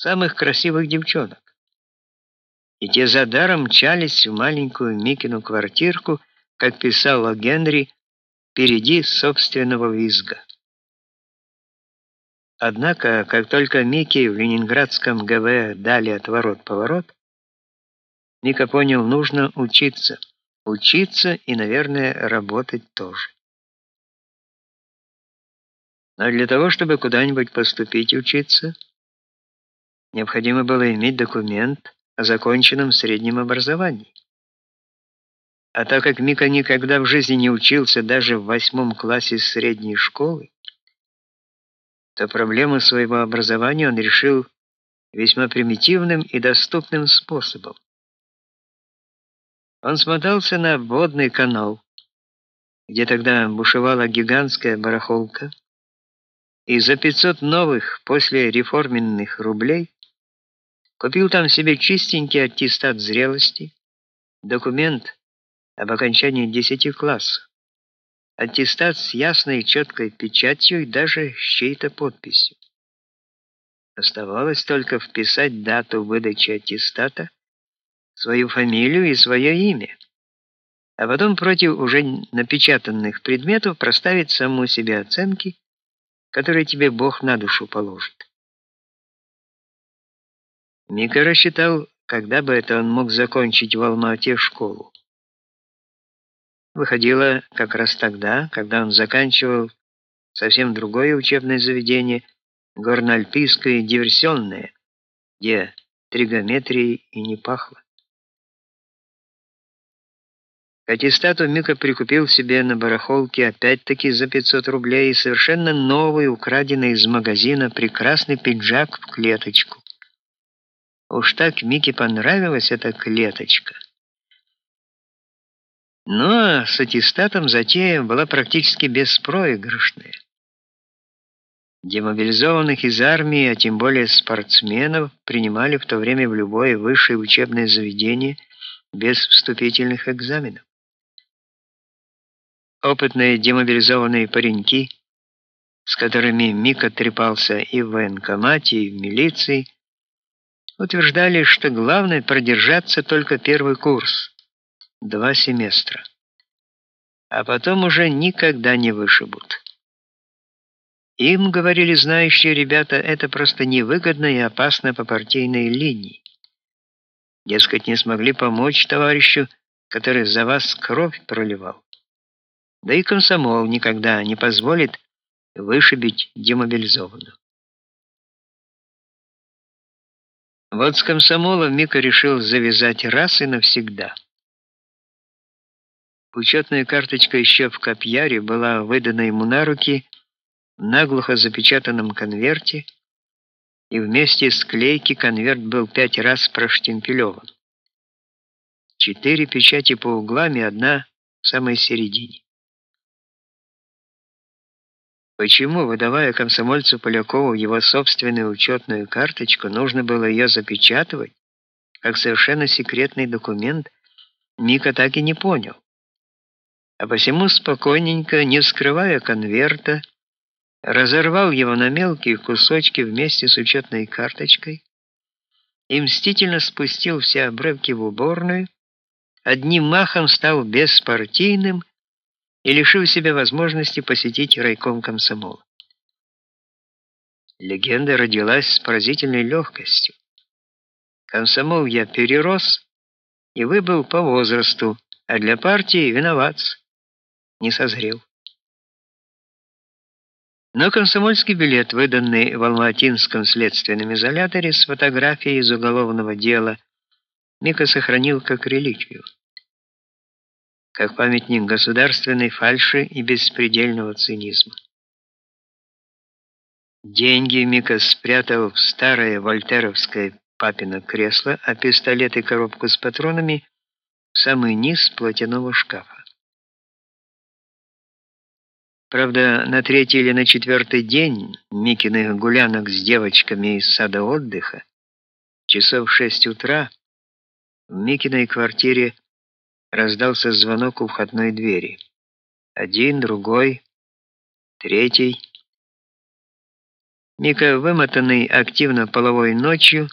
самых красивых девчонок. И те за даром мчались в маленькую Микину квартирку, как писал о Генри, впереди собственного визга. Однако, как только Микки в Ленинградском ГВ дали отворот-поворот, Мика понял, нужно учиться. Учиться и, наверное, работать тоже. Но для того, чтобы куда-нибудь поступить учиться, необходимо было иметь документ о законченном среднем образовании. А так как Мика никогда в жизни не учился даже в восьмом классе средней школы, то проблему своего образования он решил весьма примитивным и доступным способом. Он смотался на водный канал, где тогда бушевала гигантская барахолка, и за 500 новых после реформенных рублей купил там себе чистенький аттестат зрелости, документ об окончании 10 классов, аттестат с ясной и четкой печатью и даже с чьей-то подписью. Оставалось только вписать дату выдачи аттестата свою фамилию и свое имя, а потом против уже напечатанных предметов проставить саму себе оценки, которые тебе Бог на душу положит. Мика рассчитал, когда бы это он мог закончить в Алма-Ате школу. Выходило как раз тогда, когда он заканчивал совсем другое учебное заведение, горно-альпийское диверсионное, где тригометрией и не пахло. К аттестату Мика прикупил себе на барахолке опять-таки за 500 рублей совершенно новый, украденный из магазина прекрасный пиджак в клеточку. Уж так Мике понравилась эта клеточка. Но с аттестатом затея была практически беспроигрышная. Демобилизованных из армии, а тем более спортсменов, принимали в то время в любое высшее учебное заведение без вступительных экзаменов опытные демобилизованные пареньки, с которыми Мика трепался и в военкомате, и в милиции, утверждали, что главное продержаться только первый курс, два семестра. А потом уже никогда не вышибут. Им, говорили знающие ребята, это просто невыгодно и опасно по партийной линии. Дескать, не смогли помочь товарищу, который за вас кровь проливал. Да и комсомол никогда не позволит вышибить демобилизованных. Вот с комсомолом Мика решил завязать раз и навсегда. Учетная карточка еще в Копьяре была выдана ему на руки в наглухо запечатанном конверте, и вместе с клейки конверт был пять раз проштемпелеван. Четыре печати по углам и одна в самой середине. Почему, выдавая комсомольцу Полякову его собственную учетную карточку, нужно было ее запечатывать, как совершенно секретный документ, Мика так и не понял. А посему спокойненько, не вскрывая конверта, разорвал его на мелкие кусочки вместе с учетной карточкой и мстительно спустил все обрывки в уборную, одним махом стал беспартийным и лишил себя возможности посетить райком комсомола. Легенда родилась с поразительной легкостью. Комсомол я перерос и выбыл по возрасту, а для партии виноват, не созрел. Но комсомольский билет, выданный в Алматинском следственном изоляторе с фотографией из уголовного дела, Мика сохранил как реликвию как памятник государственной фальши и беспредельного цинизма. Деньги Мика спрятал в старое вольтеровское папино кресло, а пистолет и коробку с патронами в самый низ платяного шкафа. Правда, на третий или на четвертый день Микиных гулянок с девочками из сада отдыха, часов в шесть утра, в Микиной квартире раздался звонок у входной двери. Один, другой, третий. Мика, вымотанный активно половой ночью,